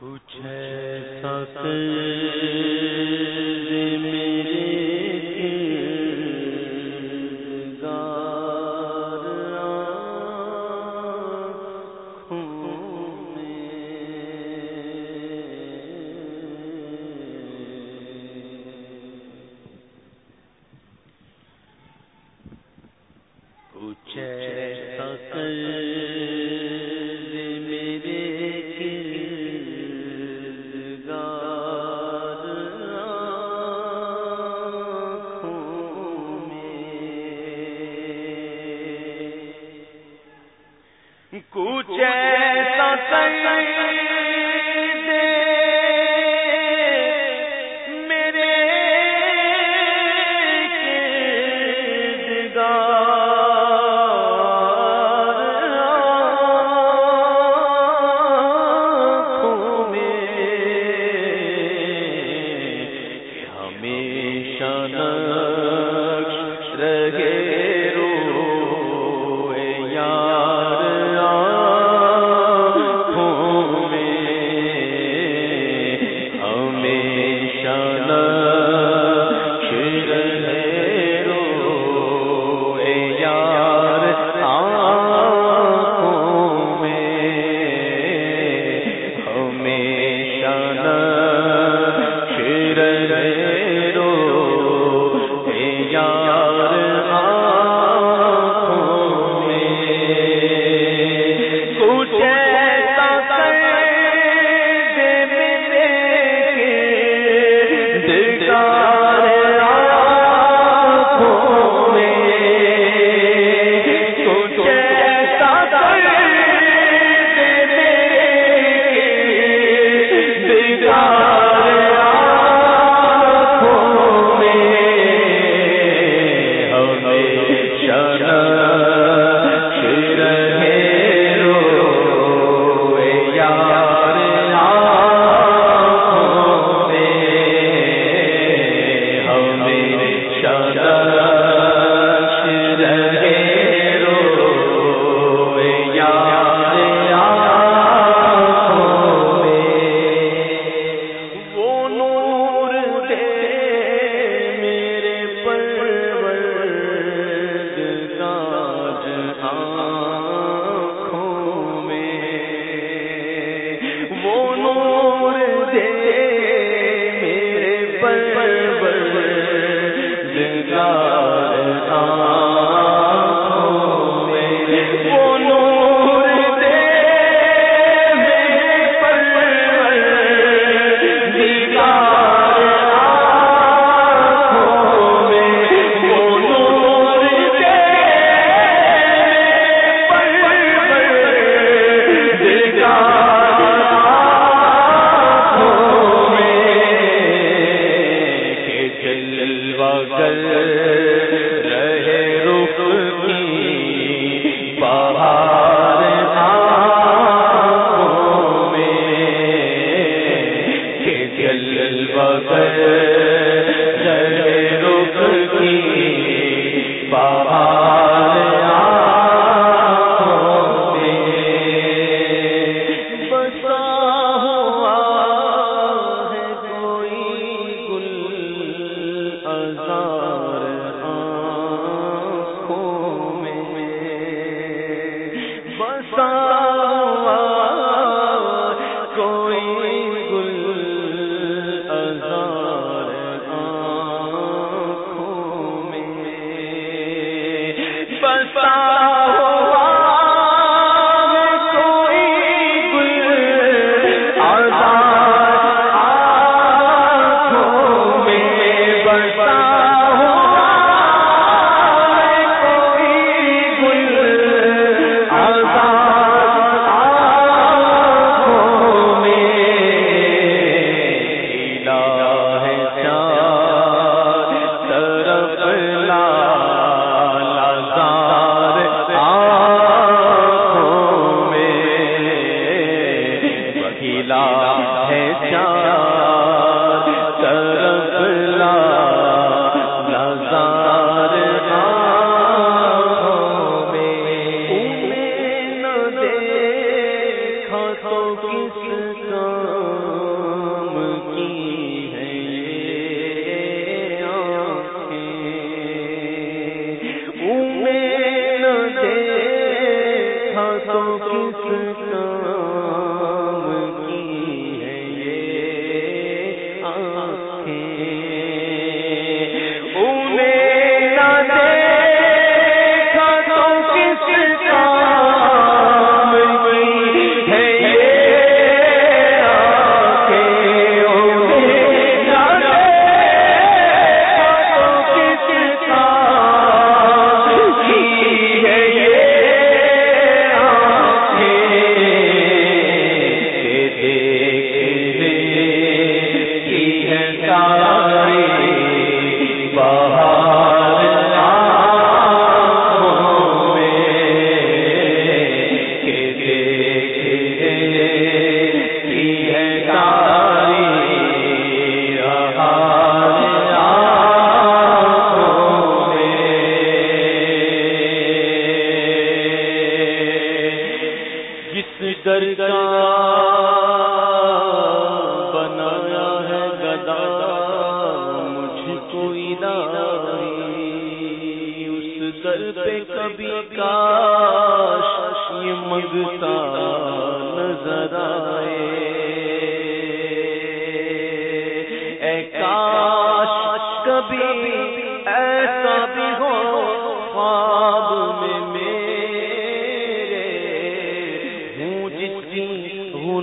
کچھ کچھ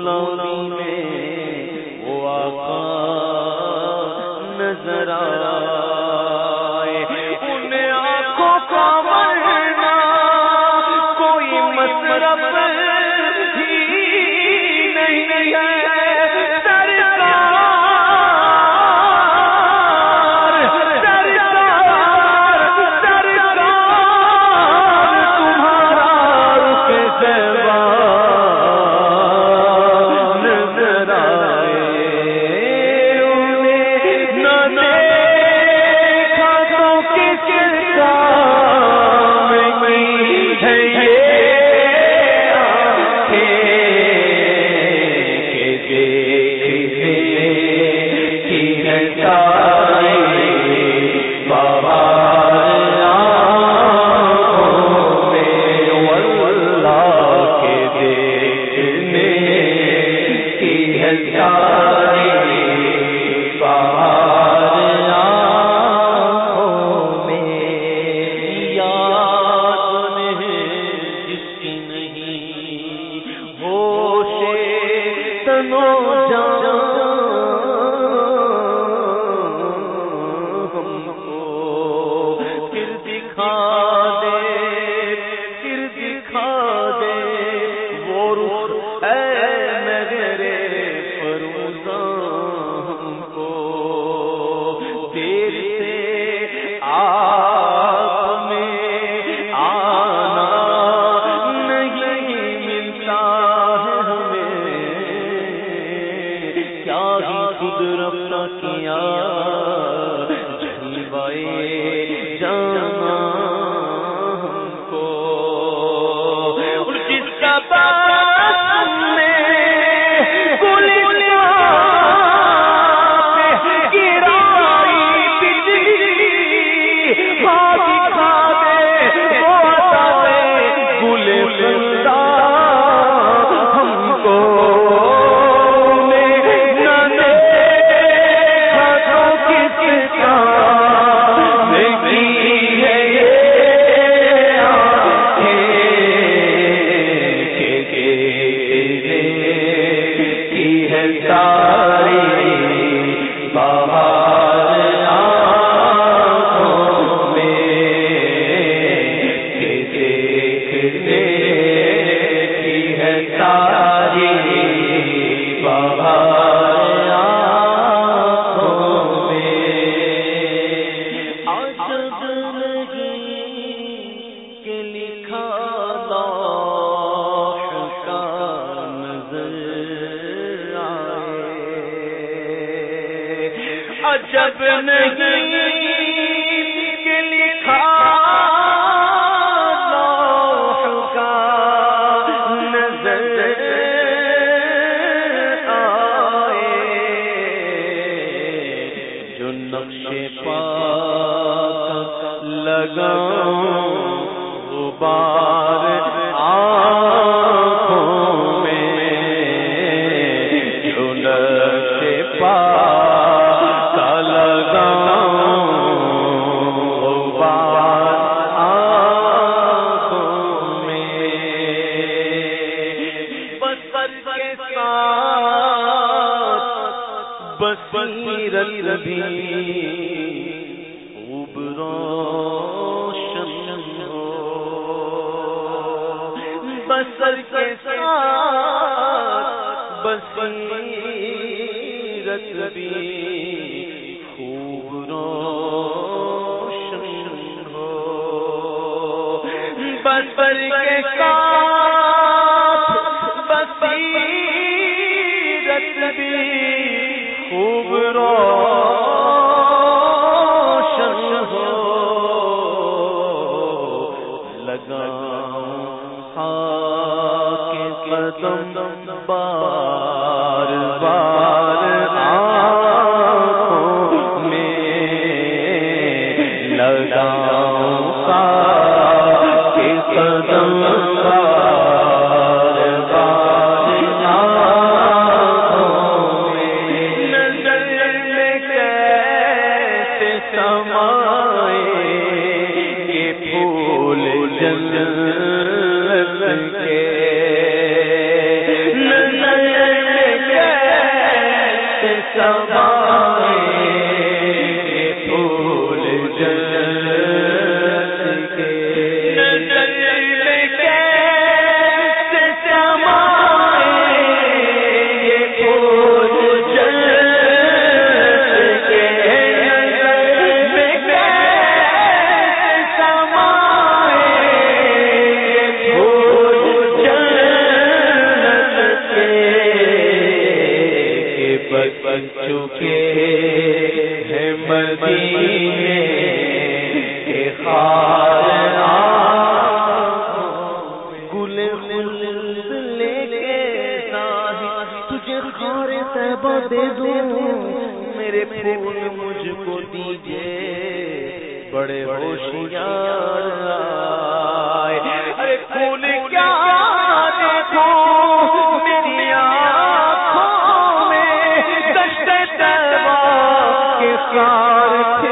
غلامی میں وہ آقا نظر آیا خود رفتہ کیا جھلوائے عجب نہیں کہ لکھا کبھی روشن ہو۔ بسر کے ساتھ بصیرت بھی خوب روشن ہو۔ بسر کے ساتھ بصیرت بھی خوب روشن تمائے چکے کے ہیں مدینے کے خارا گل لے کے تجھے خار صحبہ دے دوں۔ میرے پھول مجھ کو دیجیے۔ بڑے ہوشیار پیار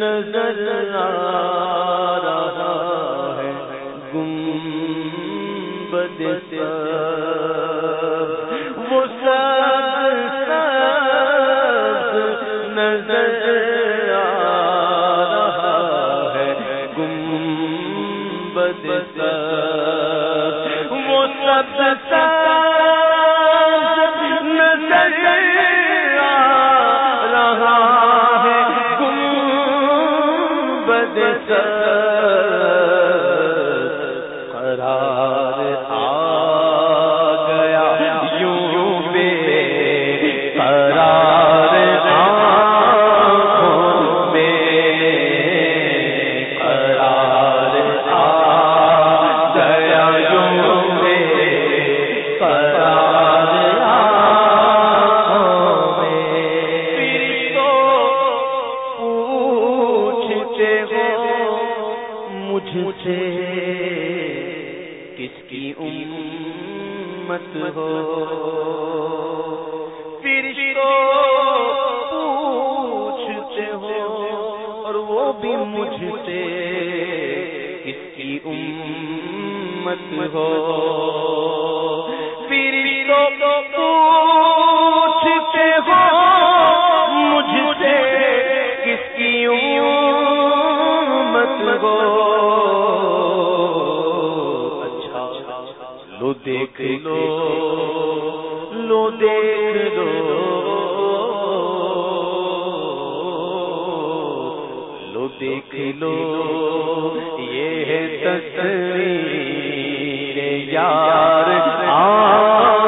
نظر آ سے کس کی امت ہو؟ پھر ہو کس اچھا لو دیکھ لو لو دیکھ لو یہ تصویر یار آ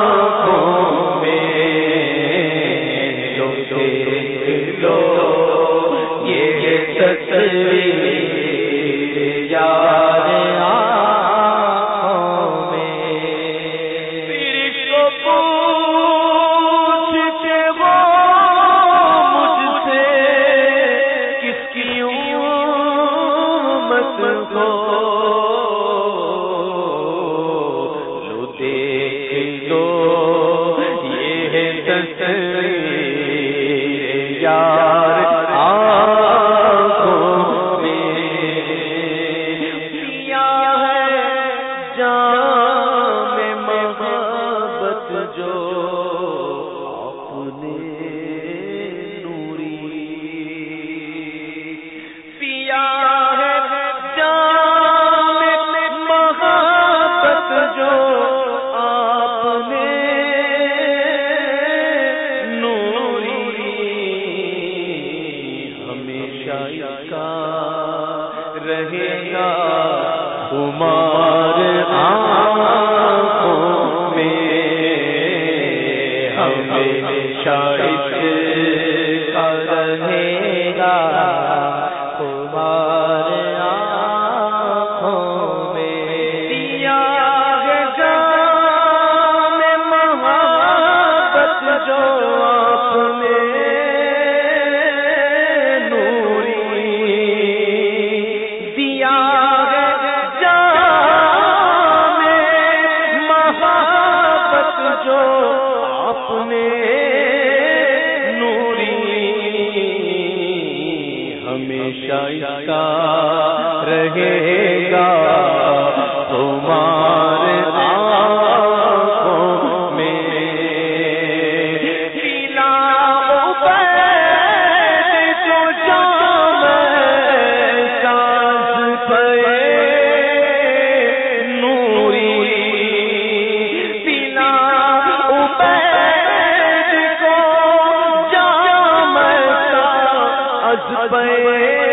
دو ہمیشہ کا رہے گا کمار ہمیشہ کا رہے گا۔ ہنس